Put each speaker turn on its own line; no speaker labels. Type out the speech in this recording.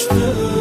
düştüm